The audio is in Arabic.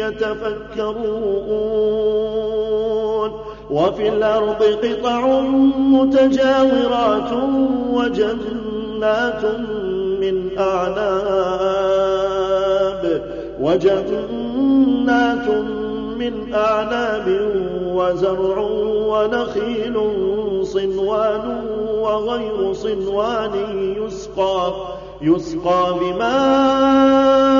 يتفكرون وفي الأرض قطع متجاورات وجنات من أعناب وجنات من أعناب وزرع ونخيل صنوان وغير صنوان يسقى يسقى بماء